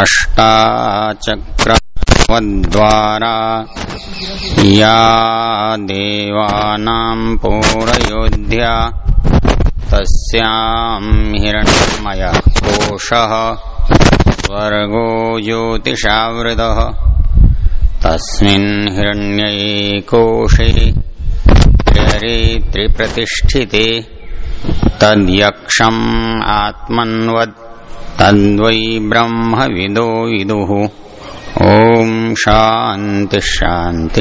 अष्टाचक्रवद्वारा या देवानां पौरयोध्या तस्यां हिरण्मयः कोशः स्वर्गो ज्योतिषावृतः तस्मिन् त्रिप्रतिष्ठिते तद्यक्षम् आत्मन्वत् तद्वै ब्रह्मविदो विदुः। शान्ति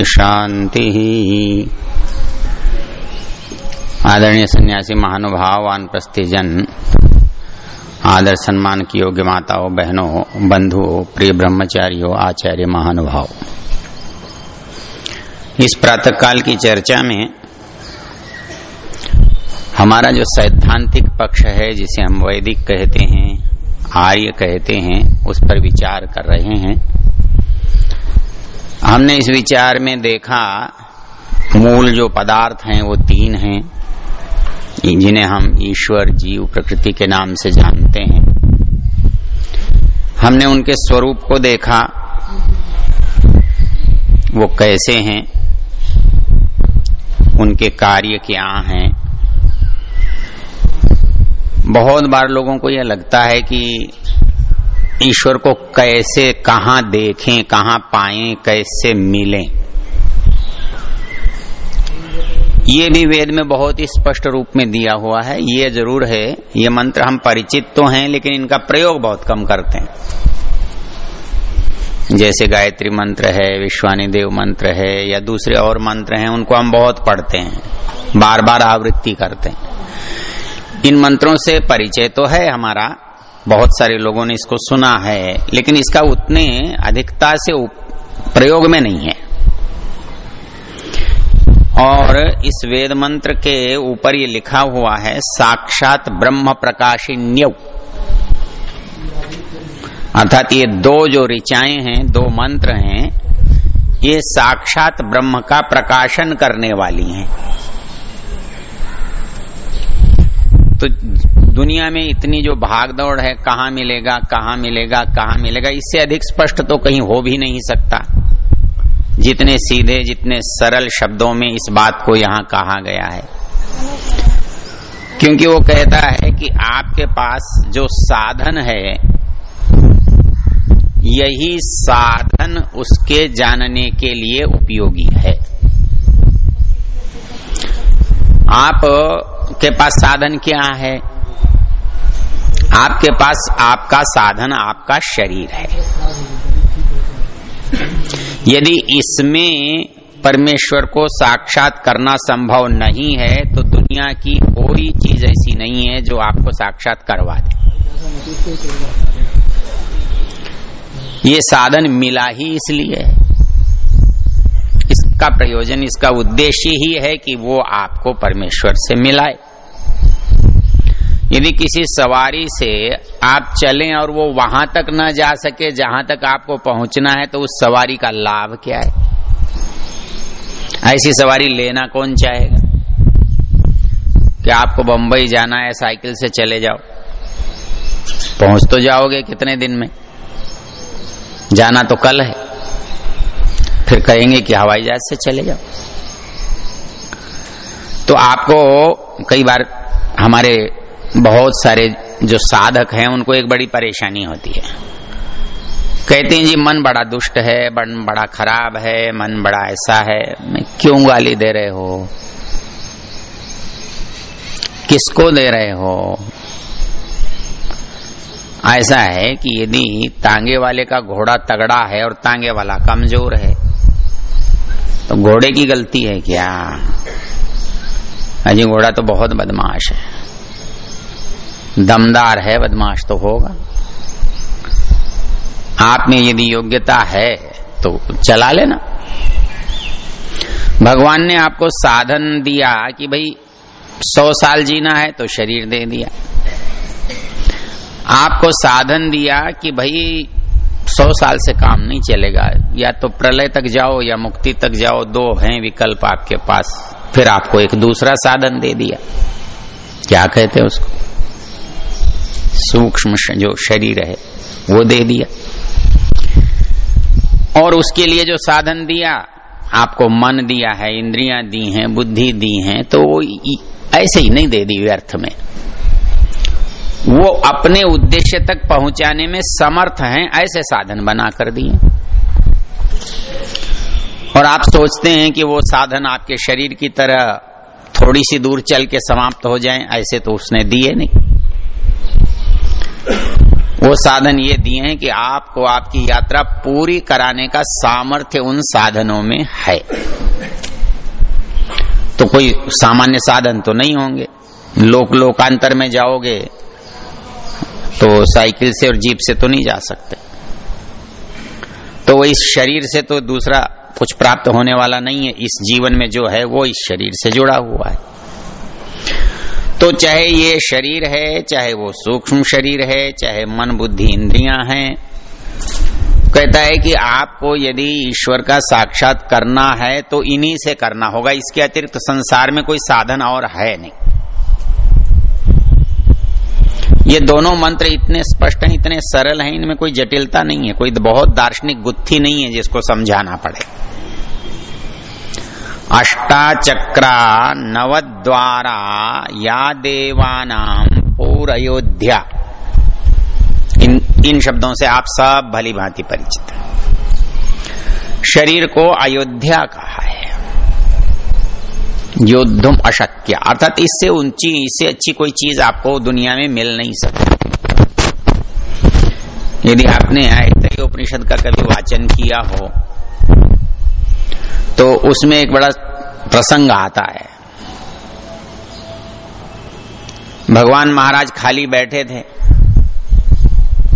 शान्तिः आदरणीय सन्यासी महानुभाव जन आदर सम्मान की योग्य माताओं, बहनों, बंधुओं, प्रिय ब्रह्मचारियों, आचार्य महानुभाव। इस प्रातःकाल की चर्चा में हमारा जो सैद्धांतिक पक्ष है, जिसे हम वैदिक कहते हैं आर्य कहते हैं, उस पर विचार कर रहे हैं। हमने इस विचार में देखा, मूल जो पदार्थ हैं, वो तीन हैं, जिन्हें हम ईश्वर, जीव, प्रकृति के नाम से जानते हैं। हमने उनके स्वरूप को देखा, वो कैसे हैं, उनके कार्य क्या हैं बहुत बार लोगों को यह लगता है कि ईश्वर को कैसे, कहा देखें, कहा पाएँ, कैसे मिलें। ये भी वेद में बहुत ही स्पष्ट रूप में दिया हुआ है। ये ज़रूर है, ये मंत्र हम परिचित तो हैं, लेकिन इनका प्रयोग बहुत कम करते हैं। जैसे गायत्री मंत्र है, विश्वानी देव मंत्र है, या दूसरे और मंत्र हैं, उनको हम बहुत पढ़ते हैं बार बार आवृत्ति करते हैं। इन मंत्रों से परिचय तो है हमारा। बहुत सारे लोगों ने इसको सुना है, लेकिन इसका उतने अधिकता से प्रयोग में नहीं है। और इस वेद मंत्र के ऊपर ये लिखा हुआ है, साक्षात ब्रह्म प्रकाशिन्य अर्थात ये दो जो ऋचाएँ हैं, दो मंत्र हैं, ये साक्षात ब्रह्म का प्रकाशन करने वाली हैं। तो दुनिया में इतनी जो भागदौड़ है, कहाँ मिलेगा कहाँ मिलेगा कहाँ मिलेगा, इससे अधिक स्पष्ट तो कहीं हो भी नहीं सकता। जितने सीधे, जितने सरल शब्दों में इस बात को यहाँ कहा गया है। क्योंकि वो कहता है कि आपके पास जो साधन है, यही साधन उसके जानने के लिए उपयोगी है। आप के पास साधन क्या है? आपके पास आपका साधन आपका शरीर है। यदि इसमें परमेश्वर को साक्षात करना संभव नहीं है तो दुनिया की कोई चीज़ ऐसी नहीं है जो आपको साक्षात करवा दे। ये साधन मिला ही इसलिए। है इसका प्रयोजन इसका उद्देश्य ही है कि वो आपको परमेश्वर से मिलाए। यदि किसी सवारी से आप चलें और वो वहाँ तक न जा सके, जहाँ तक आपको पहुँचना है तो उस सवारी का लाभ क्या है? ऐसी सवारी लेना कौन चाहेगा? कि आपको बंबई जाना है, साइकिल से चले जाओ? पहुँच तो जाओगे कितने दिन में? जाना तो कल है। फिर कहेंगे कि हवाई जहाज़ से चले जाओ। तो आपको कई बार हमारे बहुत सारे जो साधक हैं, उनको एक बड़ी परेशानी होती है। कहते हैं, जी, मन बड़ा दुष्ट है, मन बड़ा खराब है, मन बड़ा ऐसा है, मैं क्यों गाली दे रहे हो? किसको दे रहे हो? ऐसा है कि यदि तांगे वाले का घोड़ा तगड़ा है और तांगे वाला कमज़ोर है तो घोड़े की गलती है क्या? अजी घोड़ा तो बहुत बदमाश है। दमदार है, बदमाश तो होगा। आप में यदि योग्यता है तो चला लेना। भगवान ने आपको साधन दिया कि भाई, सौ साल जीना है तो शरीर दे दिया। आपको साधन दिया कि भाई सौ साल से काम नहीं चलेगा। या तो प्रलय तक जाओ या मुक्ति तक जाओ, दो हैं विकल्प आपके पास। फिर आपको एक दूसरा साधन दे दिया। क्या कहते हैं उसको? सूक्ष्म जो शरीर है, वो दे दिया। और उसके लिए जो साधन दिया, आपको मन दिया है, इंद्रियाँ दी हैं, बुद्धि दी हैं तो वो ऐसे ही नहीं दे दी व्यर्थ में। वो अपने उद्देश्य तक पहुँचाने में समर्थ हैं, ऐसे साधन बना कर दिए। और आप सोचते हैं कि वो साधन आपके शरीर की तरह थोड़ी सी दूर चल के समाप्त हो जाएँ, ऐसे तो उसने दिए नहीं। वो साधन ये दिए हैं कि आपको आपकी यात्रा पूरी कराने का सामर्थ्य उन साधनों में है। तो कोई सामान्य साधन तो नहीं होंगे। लोक लोकांतर में जाओगे तो साइकिल से और जीप से तो नहीं जा सकते। तो वो इस शरीर से तो दूसरा कुछ प्राप्त होने वाला नहीं है। इस जीवन में जो है वो इस शरीर से जुड़ा हुआ है। तो चाहे ये शरीर है, चाहे वो सूक्ष्म शरीर है, चाहे मन बुद्धि इंद्रियाँ हैं, कहता है कि आपको यदि ईश्वर का साक्षात करना है तो इन्हीं से करना होगा। इसके अतिरिक्त संसार में कोई साधन और है नहीं। ये दोनों मंत्र इतने स्पष्ट हैं, इतने सरल हैं, इनमें कोई जटिलता नहीं है, कोई बहुत दार्शनिक गुत्थी नहीं है जिसको समझाना पड़े। अष्टाचक्रा नवद्वारा या देवानाम पूरयोध्या। इन इन शब्दों से आप सब भली भांति परिचित हैं। शरीर को अयोध्या कहा है। योद्धुम अशक्य। अर्थात इससे ऊँची, इससे अच्छी कोई चीज़ आपको दुनिया में मिल नहीं सकती। यदि आपने आयतरी उपनिषद का कभी वाचन किया हो तो उसमें एक बड़ा प्रसंग आता है। भगवान महाराज खाली बैठे थे।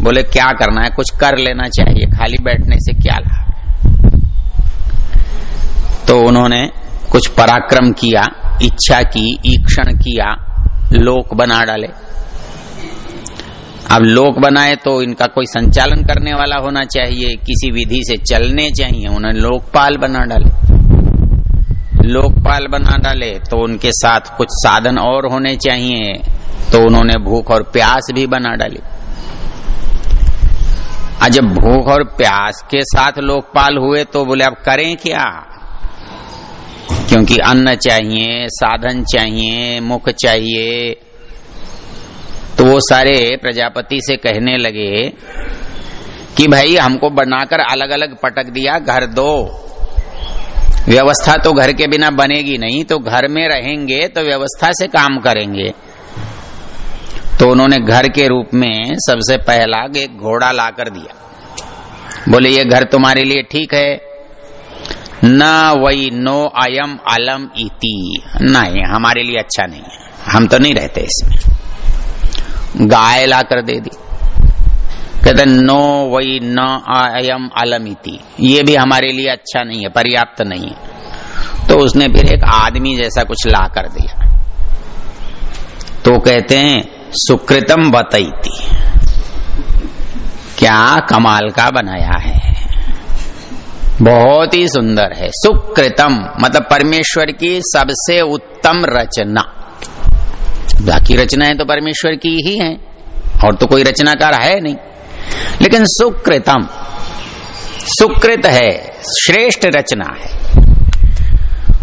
बोले, क्या करना है? कुछ कर लेना चाहिए। खाली बैठने से क्या लाभ? तो उन्होंने कुछ पराक्रम किया, इच्छा की, ईक्षण किया, लोक बना डाले। अब लोक बनाए तो इनका कोई संचालन करने वाला होना चाहिए, किसी विधि से चलने चाहिए उन्होंने लोकपाल बना डाले। लोकपाल बना डाले तो उनके साथ कुछ साधन और होने चाहिए तो उन्होंने भूख और प्यास भी बना डाली। आज जब भूख और प्यास के साथ लोकपाल हुए तो बोले, अब करें क्या? क्योंकि अन्न चाहिए, साधन चाहिए, मुख चाहिए। तो वो सारे प्रजापति से कहने लगे कि भाई, हमको बनाकर अलग अलग पटक दिया, घर दो। व्यवस्था तो घर के बिना बनेगी नहीं तो घर में रहेंगे तो व्यवस्था से काम करेंगे। तो उन्होंने घर के रूप में सबसे पहला एक घोड़ा ला कर दिया। बोले, ये घर तुम्हारे लिए ठीक है न वही नो अयम अलम इति। नहीं, हमारे लिए अच्छा नहीं है। हम तो नहीं रहते इसमें। गाय ला कर दे दी। कहते, नो वही न अयम अलमिति ये भी हमारे लिए अच्छा नहीं है, पर्याप्त नहीं है। तो उसने फिर एक आदमी जैसा कुछ ला कर दिया। तो कहते हैं, सुकृतम बतईती क्या कमाल का बनाया है। बहुत ही सुंदर है। सुकृतम मतलब परमेश्वर की सबसे उत्तम रचना। बाकी रचनाएँ तो परमेश्वर की ही हैं, और तो कोई रचनाकार है नहीं। लेकिन सुकृतम, सुकृत है, श्रेष्ठ रचना है।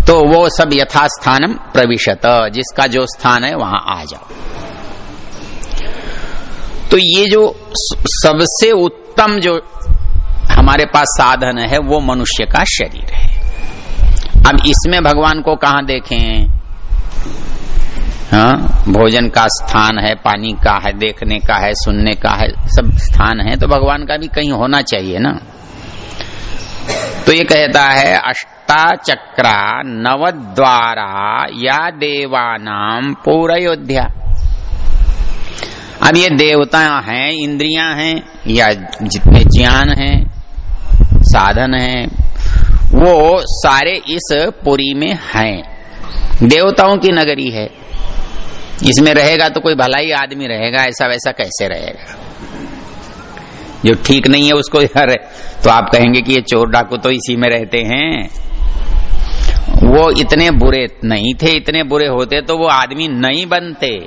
तो वो सब यथास्थानम प्रविशत, जिसका जो स्थान है वहाँ आ जाओ। तो ये जो सबसे उत्तम जो हमारे पास साधन है, वो मनुष्य का शरीर है। अब इसमें भगवान को कहा देखें? हाँ भोजन का स्थान है, पानी का है, देखने का है, सुनने का है, सब स्थान है तो भगवान का भी कहीं होना चाहिए ना। तो ये कहता है अष्टा चक्रा नव द्वारा या देवानाम पूरयोध्या। अब ये देवता हैं, इंद्रियाँ हैं, या जितने ज्ञान हैं साधन हैं। वो सारे इस पुरी में हैं। देवताओं की नगरी है। इसमें रहेगा तो कोई भलाई आदमी रहेगा, ऐसा वैसा कैसे रहेगा? जो ठीक नहीं है उसको यार तो आप कहेंगे कि ये चोर डाकू तो इसी में रहते हैं। वो इतने बुरे नहीं थे, इतने बुरे होते तो वो आदमी नहीं बनते।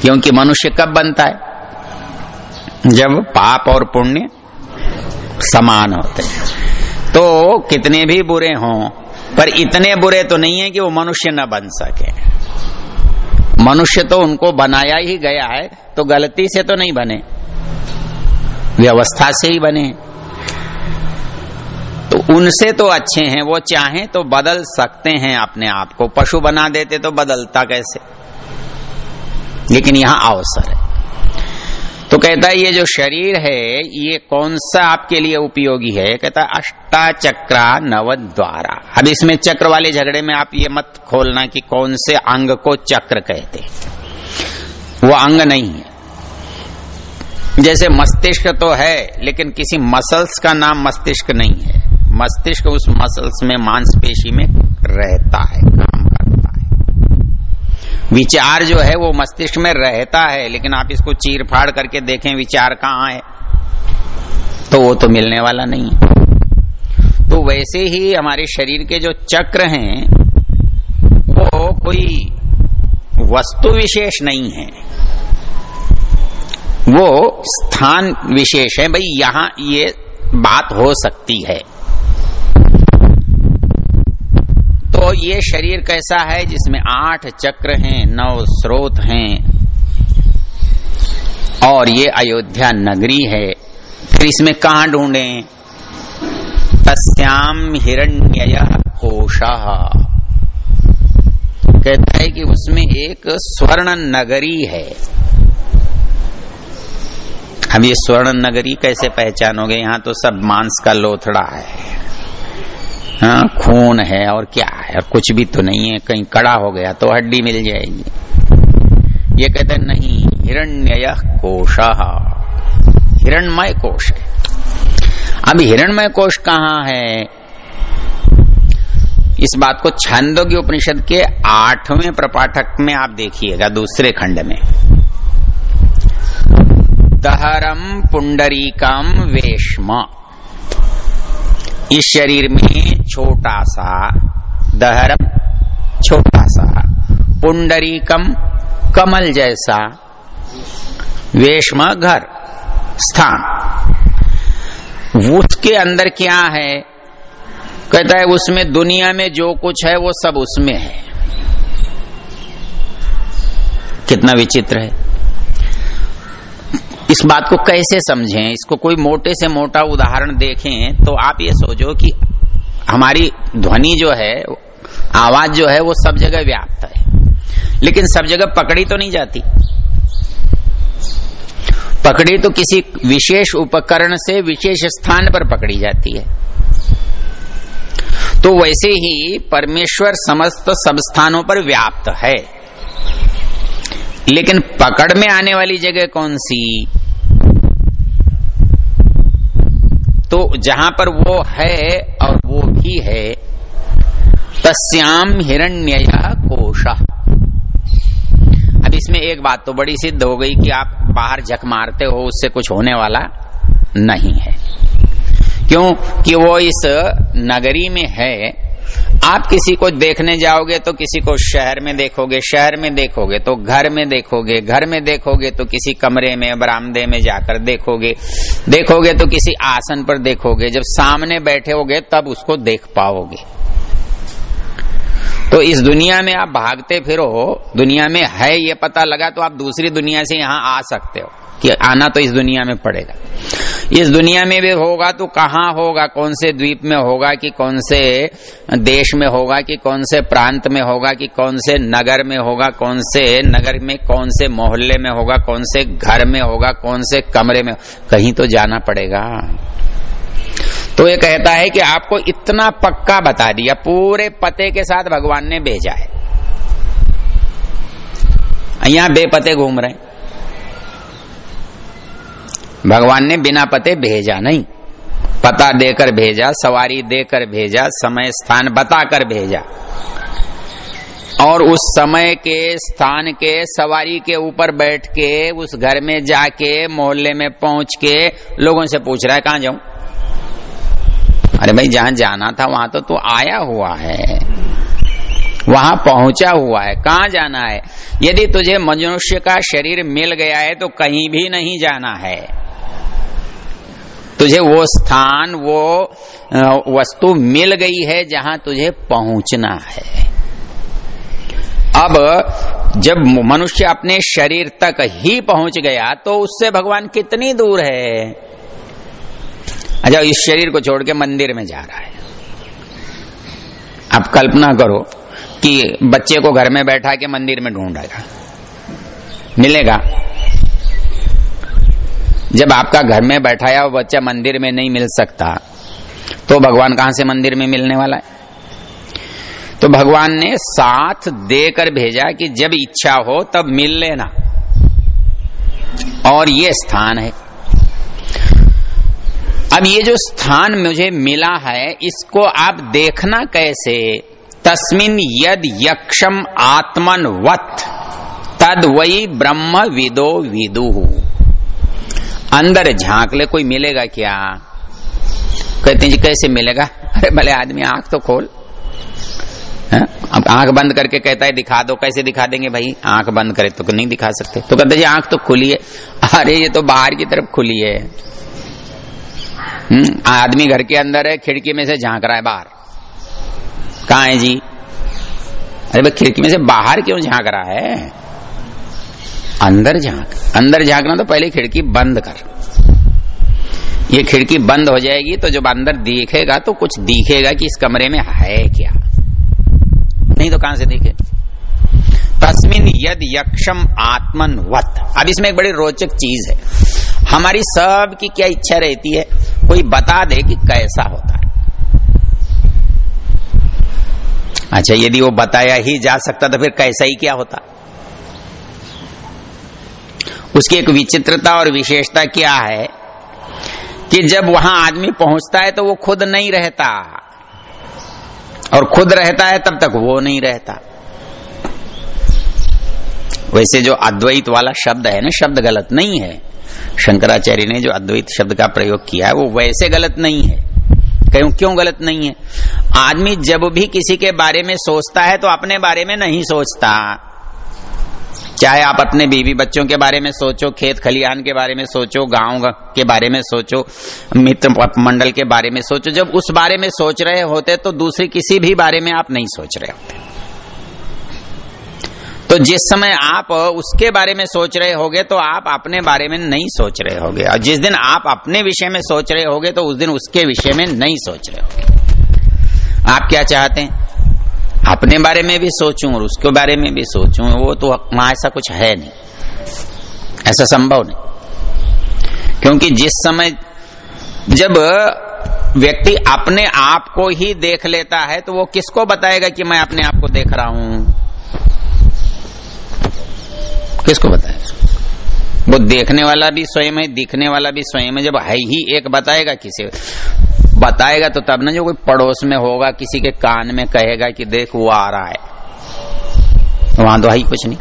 क्योंकि मनुष्य कब बनता है? जब पाप और पुण्य समान होते हैं। तो कितने भी बुरे हों, पर इतने बुरे तो नहीं है कि वो मनुष्य न बन सके। मनुष्य तो उनको बनाया ही गया है तो गलती से तो नहीं बने। व्यवस्था से ही बने। तो उनसे तो अच्छे हैं, वो चाहे तो बदल सकते हैं अपने आप को। पशु बना देते तो बदलता कैसे? लेकिन यहाँ अवसर है। तो कहता है, ये जो शरीर है, ये कौन सा आपके लिए उपयोगी है? कहता अष्टा चक्रा नव द्वारा अब इसमें चक्र वाले झगड़े में आप ये मत खोलना कि कौन से अंग को चक्र कहते वो अंग नहीं है। जैसे मस्तिष्क तो है, लेकिन किसी मसल्स का नाम मस्तिष्क नहीं है। मस्तिष्क उस मसल्स में मांसपेशी में रहता है, काम विचार जो है वो मस्तिष्क में रहता है, लेकिन आप इसको चीर फाड़ करके देखें, विचार कहाँ है? तो वो तो मिलने वाला नहीं तो वैसे ही हमारे शरीर के जो चक्र हैं, वो कोई वस्तु विशेष नहीं है। वो स्थान विशेष है। भाई, यहाँ ये बात हो सकती है। ये शरीर कैसा है जिसमें आठ चक्र हैं, नौ स्रोत हैं? और ये अयोध्या नगरी है, फिर इसमें कहा ढूंढे? तस्याम हिरण्य कोश कहता है कि उसमें एक स्वर्ण नगरी है। अब ये स्वर्ण नगरी कैसे पहचानोगे? यहाँ तो सब मांस का लोथड़ा है। हाँ खून है और क्या है? और कुछ भी तो नहीं है, कहीं कड़ा हो गया तो हड्डी मिल जाएगी। ये कहते नहीं हिरण्य कोश। हिरणमय कोश है। अब हिरणमय कोश कहाँ है? इस बात को छंदोग्य उपनिषद के आठवें प्रपाठक में आप देखिएगा, दूसरे खंड में। दहरम पुंडरीकम वेशम। इस शरीर में छोटा सा दहरम छोटा सा पुंडरीकम कमल जैसा वेशम घर स्थान। उसके अंदर क्या है? कहता है, उसमें दुनिया में जो कुछ है, वो सब उसमें है। कितना विचित्र है। इस बात को कैसे समझें? इसको कोई मोटे से मोटा उदाहरण देखें तो आप ये सोचो कि हमारी ध्वनि जो है, आवाज़ जो है, वो सब जगह व्याप्त है। लेकिन सब जगह पकड़ी तो नहीं जाती। पकड़ी तो किसी विशेष उपकरण से विशेष स्थान पर पकड़ी जाती है। तो वैसे ही परमेश्वर समस्त सब स्थानों पर व्याप्त है। लेकिन पकड़ में आने वाली जगह कौन सी? तो जहाँ पर वो है और भी है। तस्याम हिरण्य कोश। अब इसमें एक बात तो बड़ी सिद्ध हो गई कि आप बाहर झक मारते हो, उससे कुछ होने वाला नहीं है। क्यों? कि वो इस नगरी में है आप किसी को देखने जाओगे तो किसी को शहर में देखोगे, शहर में देखोगे तो घर में देखोगे, घर में देखोगे तो किसी कमरे में, बरामदे में जाकर देखोगे देखोगे तो किसी आसन पर देखोगे, जब सामने बैठे होगे तब उसको देख पाओगे। तो इस दुनिया में आप भागते फिरो, दुनिया में है ये पता लगा तो आप दूसरी दुनिया से यहाँ आ सकते हो, कि आना तो इस दुनिया में पड़ेगा। इस दुनिया में भी होगा तो कहाँ होगा? कौन से द्वीप में होगा कि कौन से देश में होगा कि कौन से प्रांत में होगा कि कौन से नगर में होगा? कौन से नगर में, कौन से मोहल्ले में होगा? कौन से घर में होगा? कौन से कमरे में? कहीं तो जाना पड़ेगा। तो ये कहता है कि आपको इतना पक्का बता दिया, पूरे पते के साथ भगवान ने भेजा है। यहाँ बेपते घूम रहे भगवान ने बिना पते भेजा नहीं। पता देकर भेजा, सवारी देकर भेजा, समय स्थान बताकर भेजा। और उस समय के स्थान के, सवारी के ऊपर बैठ के, उस घर में जाके, मोहल्ले में पहुँच के लोगों से पूछ रहा है, कहाँ जाऊँ? अरे भाई, जहाँ जाना था, वहाँ तो तू आया हुआ है। वहाँ पहुँचा हुआ है। कहाँ जाना है? यदि तुझे मनुष्य का शरीर मिल गया है तो कहीं भी नहीं जाना है। तुझे वो स्थान, वो वस्तु मिल गई है जहाँ तुझे पहुँचना है। अब जब मनुष्य अपने शरीर तक ही पहुँच गया तो उससे भगवान कितनी दूर है? अच्छा इस शरीर को छोड़ के मंदिर में जा रहा है। आप कल्पना करो कि बच्चे को घर में बैठा के मंदिर में ढूंढेगा। मिलेगा? जब आपका घर में बैठाया हुआ बच्चा मंदिर में नहीं मिल सकता तो भगवान कहाँ से मंदिर में मिलने वाला है? तो भगवान ने साथ देकर भेजा कि जब इच्छा हो तब मिल लेना। और ये स्थान है। अब ये जो स्थान मुझे मिला है, इसको आप देखना कैसे? तस्मिन यद यक्षम आत्मन वत, तद वही ब्रह्म विदो विदु। अंदर झाँक ले कोई मिलेगा क्या? कहते हैं जी कैसे मिलेगा? अरे भले आदमी आँख तो खोल। अब आँख बंद करके कहता है दिखा दो कैसे दिखा देंगे भाई? आँख बंद करे तो नहीं दिखा सकते। तो कहते जी आँख तो खुली है। अरे ये तो बाहर की तरफ़ खुली है। हम्म, आदमी घर के अंदर है खिड़की में से झाँक रहा है बाहर। कहा है जी? अरे भाई खिड़की में से बाहर क्यों झाँक रहा है? अंदर झाँक। अंदर झांकना तो पहले खिड़की बंद कर। ये खिड़की बंद हो जाएगी तो जब अंदर दिखेगा तो कुछ दिखेगा कि इस कमरे में है क्या। नहीं तो कहाँ से देखे? तस्मिन यद यक्षम आत्मन वत अब इसमें एक बड़ी रोचक चीज़ है। हमारी सब की क्या इच्छा रहती है? कोई बता दे कि कैसा होता है। अच्छा यदि वो बताया ही जा सकता तो फिर कैसा ही क्या होता? उसकी एक विचित्रता और विशेषता क्या है कि जब वहाँ आदमी पहुँचता है तो वो खुद नहीं रहता। और खुद रहता है तब तक वो नहीं रहता। वैसे जो अद्वैत वाला शब्द है ना, शब्द गलत नहीं है। शंकराचार्य ने जो अद्वैत शब्द का प्रयोग किया है, वो वैसे गलत नहीं है। क्यों क्यों गलत नहीं है? आदमी जब भी किसी के बारे में सोचता है तो अपने बारे में नहीं सोचता। चाहे आप अपने बीवी बच्चों के बारे में सोचो, खेत खलिहान के बारे में सोचो, गाँव के बारे में सोचो, मित्र मंडल के बारे में सोचो। जब उस बारे में सोच रहे होते तो दूसरे किसी भी बारे में आप नहीं सोच रहे होते। तो जिस समय आप उसके बारे में सोच रहे होगे तो आप अपने बारे में नहीं सोच रहे होगे। और जिस दिन आप अपने विषय में सोच रहे होगे तो उस दिन उसके विषय में नहीं सोच रहे होगे। आप क्या चाहते हैं? अपने बारे में भी सोचूं और उसके बारे में भी सोचूं, वो तो वहाँ ऐसा कुछ है नहीं। ऐसा संभव नहीं। क्योंकि जिस समय जब व्यक्ति अपने आप को ही देख लेता है तो वो किसको बताएगा कि मैं अपने आप को देख रहा हूँ? किसको बताएगा? वो देखने वाला भी स्वयं है, दिखने वाला भी स्वयं है, जब है ही एक, बताएगा किसे? बताएगा तो तब ना जो कोई पड़ोस में होगा, किसी के कान में कहेगा कि देख वो आ रहा है। वहाँ तो ही कुछ नहीं।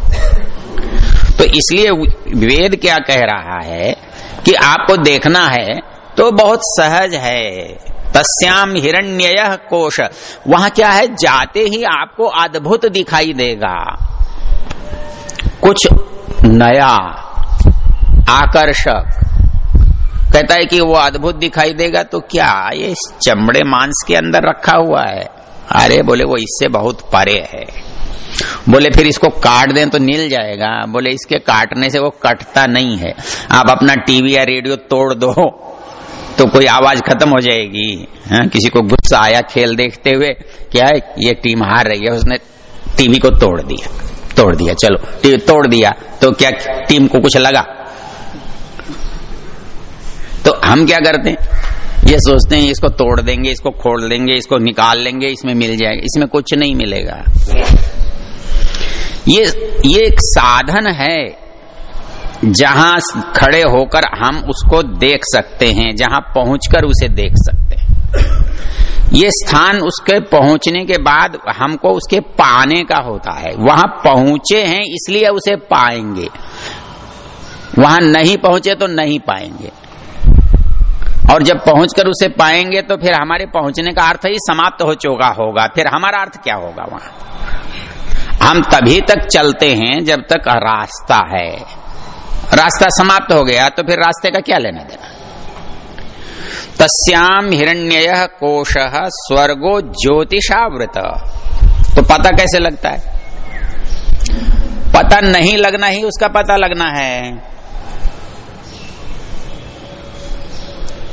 तो इसलिए वेद क्या कह रहा है कि आपको देखना है तो बहुत सहज है। तस्याम हिरण्य कोश। वहाँ क्या है? जाते ही आपको अद्भुत दिखाई देगा। कुछ नया, आकर्षक कहता है कि वो अद्भुत दिखाई देगा तो क्या ये चमड़े मांस के अंदर रखा हुआ है? अरे बोले, वो इससे बहुत परे है। बोले, फिर इसको काट दें तो नील जाएगा। बोले, इसके काटने से वो कटता नहीं है। आप अपना टीवी या रेडियो तोड़ दो तो कोई आवाज़ खत्म हो जाएगी। हा? किसी को गुस्सा आया खेल देखते हुए, क्या है, ये टीम हार रही है, उसने टीवी को तोड़ दिया। तोड़ दिया, चलो टीवी तोड़ दिया तो क्या टीम को कुछ लगा? तो हम क्या करते हैं? ये सोचते हैं, इसको तोड़ देंगे, इसको खोल देंगे, इसको निकाल लेंगे, इसमें मिल जाएगा, इसमें कुछ नहीं मिलेगा। ये ये एक साधन है, जहाँ खड़े होकर हम उसको देख सकते हैं, जहाँ पहुंचकर उसे देख सकते हैं। ये स्थान उसके पहुँचने के बाद हमको उसके पाने का होता है। वहाँ पहुँचे हैं, इसलिए उसे पाएँगे। वहाँ नहीं पहुँचे तो नहीं पाएँगे। और जब पहुंचकर उसे पाएँगे तो फिर हमारे पहुँचने का अर्थ ही समाप्त हो चुका होगा। फिर हमारा अर्थ क्या होगा वहाँ? हम तभी तक चलते हैं जब तक रास्ता है। रास्ता समाप्त हो गया तो फिर रास्ते का क्या लेना देना? तस्याम हिरण्य कोश स्वर्गो ज्योतिषावृत। तो पता कैसे लगता है? पता नहीं लगना ही उसका पता लगना है।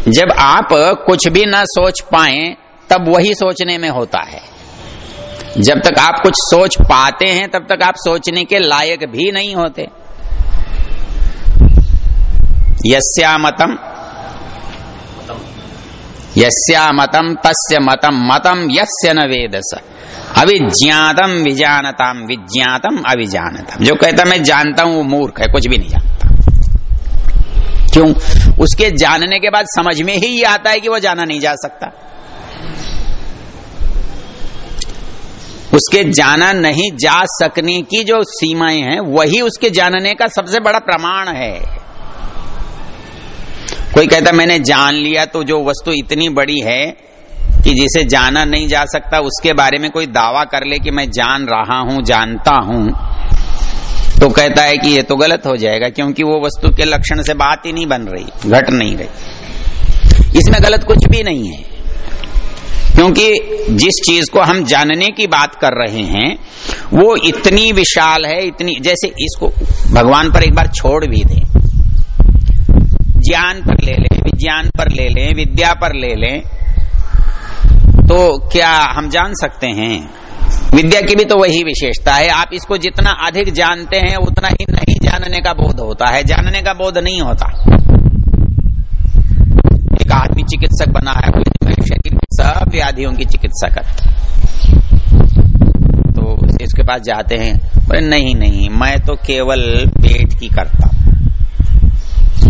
जब आप कुछ भी ना सोच पाए, तब वही सोचने में होता है। जब तक आप कुछ सोच पाते हैं, तब तक आप सोचने के लायक भी नहीं होते। यस्यामतम। यस्यामतम तस्य मतम मतम यस्य न वेदस। अविज्ञातम विजानताम, विज्ञातम अविजानतम। जो कहता मैं जानता हूँ, वो मूर्ख है, कुछ भी नहीं जानता। क्यों? उसके जानने के बाद समझ में ही ये आता है कि वो जाना नहीं जा सकता। उसके जाना नहीं जा सकने की जो सीमाएँ हैं, वही उसके जानने का सबसे बड़ा प्रमाण है। कोई कहता, मैंने जान लिया तो जो वस्तु इतनी बड़ी है कि जिसे जाना नहीं जा सकता, उसके बारे में कोई दावा कर ले कि मैं जान रहा हूँ, जानता हूँ। तो कहता है कि ये तो गलत हो जाएगा, क्योंकि वो वस्तु के लक्षण से बात ही नहीं बन रही, घट नहीं रही। इसमें गलत कुछ भी नहीं है। क्योंकि जिस चीज़ को हम जानने की बात कर रहे हैं, वो इतनी विशाल है, इतनी, जैसे इसको भगवान पर एक बार छोड़ भी दें। ज्ञान पर ले लें, विज्ञान पर ले लें, विद्या पर ले लें तो क्या हम जान सकते हैं? विद्या की भी तो वही विशेषता है। आप इसको जितना अधिक जानते हैं, उतना ही नहीं जानने का बोध होता है। जानने का बोध नहीं होता। एक आदमी चिकित्सक बना है शरीर के सब व्याधियों की चिकित्सा करता तो इसके पास जाते हैं, बोले, नहीं नहीं, मैं तो केवल पेट की करता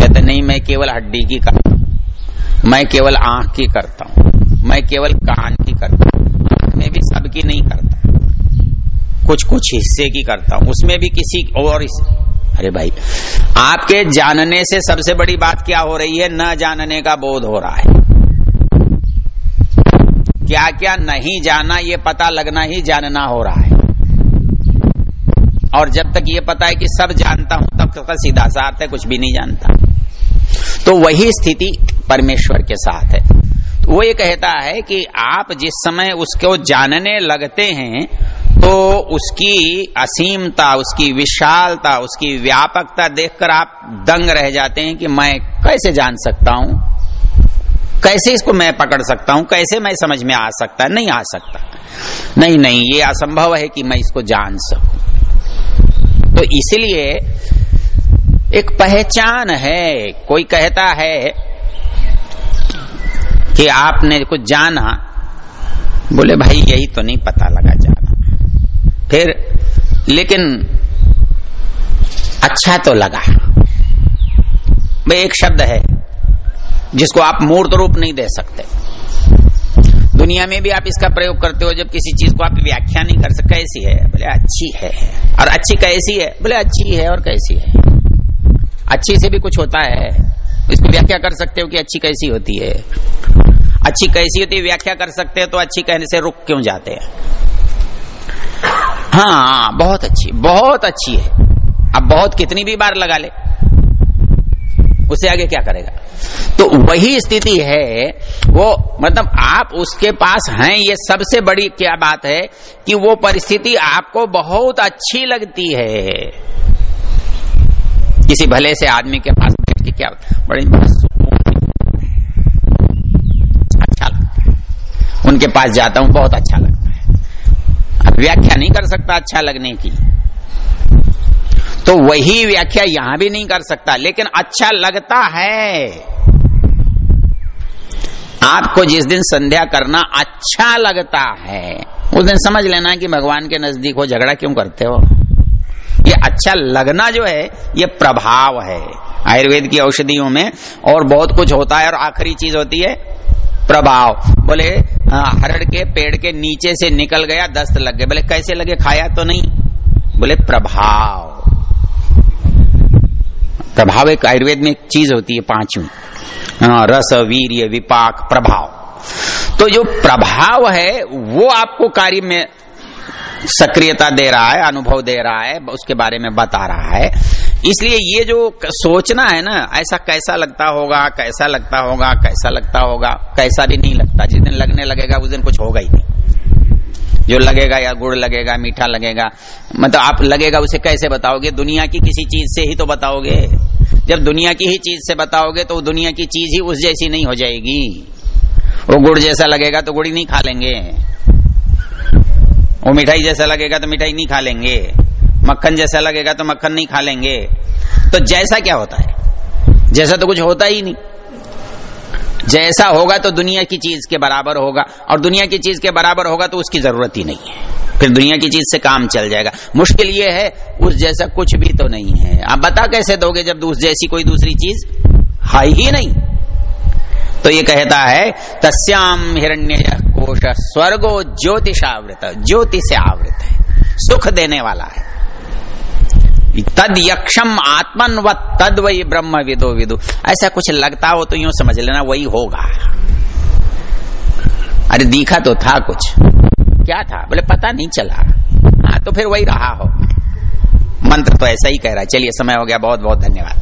कहते, नहीं, मैं केवल हड्डी की करता मैं केवल आँख की करता हूँ। मैं केवल कान की करता हूँ। में भी सबकी नहीं करता। कुछ कुछ हिस्से की करता हूँ, उसमें भी किसी और इस... अरे भाई, आपके जानने से सबसे बड़ी बात क्या हो रही है? न जानने का बोध हो रहा है। क्या क्या नहीं जाना, ये पता लगना ही जानना हो रहा है। और जब तक ये पता है कि सब जानता हूँ, तब तक सीधा सा है, कुछ भी नहीं जानता। तो वही स्थिति परमेश्वर के साथ है। वो ये कहता है कि आप जिस समय उसको जानने लगते हैं तो उसकी असीमता, उसकी विशालता, उसकी व्यापकता देखकर आप दंग रह जाते हैं कि मैं कैसे जान सकता हूँ? कैसे इसको मैं पकड़ सकता हूँ? कैसे मैं समझ में आ सकता? है नहीं आ सकता। नहीं नहीं, ये असंभव है कि मैं इसको जान सकूँ। तो इसलिए एक पहचान है। कोई कहता है कि आपने कुछ जाना। बोले, भाई, यही तो नहीं पता लगा जाना। फिर, लेकिन अच्छा तो लगा। भाई, एक शब्द है, जिसको आप मूर्त रूप नहीं दे सकते। दुनिया में भी आप इसका प्रयोग करते हो, जब किसी चीज़ को आप व्याख्या नहीं कर सकते। कैसी है। बोले, अच्छी है। और अच्छी कैसी है? बोले, अच्छी है और कैसी है? अच्छी से भी कुछ होता है। इसको व्याख्या कर सकते हो कि अच्छी कैसी होती है। अच्छी कैसी होती है, व्याख्या कर सकते हो तो अच्छी कहने से रुक क्यों जाते हैं? हाँ बहुत अच्छी बहुत अच्छी है। अब बहुत कितनी भी बार लगा ले उससे आगे क्या करेगा? तो वही स्थिति है, वो मतलब आप उसके पास हैं, ये सबसे बड़ी क्या बात है कि वो परिस्थिति आपको बहुत अच्छी लगती है। किसी भले से आदमी के पास क्या बड़ी अच्छा लगता उनके पास जाता हूँ, बहुत अच्छा लगता है। अब व्याख्या नहीं कर सकता अच्छा लगने की। तो वही व्याख्या यहाँ भी नहीं कर सकता, लेकिन अच्छा लगता है। आपको जिस दिन संध्या करना अच्छा लगता है, उस दिन समझ लेना कि भगवान के नज़दीक हो, झगड़ा क्यों करते हो? ये अच्छा लगना जो है, ये प्रभाव है। आयुर्वेद की औषधियों में और बहुत कुछ होता है और आखिरी चीज़ होती है, प्रभाव। बोले हरड़ के पेड़ के नीचे से निकल गया, दस्त लग गए बोले, कैसे लगे? खाया तो नहीं? बोले, प्रभाव। प्रभाव एक आयुर्वेद में एक चीज़ होती है पांचवी। रस, वीर्य, विपाक, प्रभाव। तो जो प्रभाव है, वो आपको कार्य में सक्रियता दे रहा है, अनुभव दे रहा है, उसके बारे में बता रहा है। इसलिए ये जो सोचना है ना, ऐसा कैसा लगता होगा, कैसा लगता होगा, कैसा लगता होगा, कैसा भी नहीं लगता। जिस दिन लगने लगेगा, उस दिन कुछ होगा ही नहीं। जो लगेगा या गुड़ लगेगा, मीठा लगेगा मतलब आप लगेगा, उसे कैसे बताओगे? दुनिया की किसी चीज़ से ही तो बताओगे। जब दुनिया की ही चीज़ से बताओगे तो दुनिया की चीज़ ही उस जैसी नहीं हो जाएगी। वो गुड़ जैसा लगेगा तो गुड़ी नहीं खा लेंगे। वो मिठाई जैसा लगेगा तो मिठाई नहीं खा लेंगे। मक्खन जैसा लगेगा तो मक्खन नहीं खा लेंगे। तो जैसा क्या होता है? जैसा तो कुछ होता ही नहीं। जैसा होगा तो दुनिया की चीज़ के बराबर होगा और दुनिया की चीज़ के बराबर होगा तो उसकी ज़रूरत ही नहीं है। फिर दुनिया की चीज़ से काम चल जाएगा। मुश्किल ये है, उस जैसा कुछ भी तो नहीं है। आप बता कैसे दोगे जब उस जैसी कोई दूसरी चीज़ है ही नहीं? तो ये कहता है तस्याम हिरण्य कोश स्वर्गो ज्योतिषावृत ज्योति से आवृत है, सुख देने वाला है। तद यक्षम आत्मन व तद वही ब्रह्म विदो। विदु ऐसा कुछ लगता हो तो यूँ समझ लेना, वही होगा। अरे दिखा तो था कुछ। क्या था? बोले, पता नहीं चला। हाँ तो फिर वही रहा हो। मंत्र तो ऐसा ही कह रहा है। चलिए, समय हो गया बहुत बहुत धन्यवाद।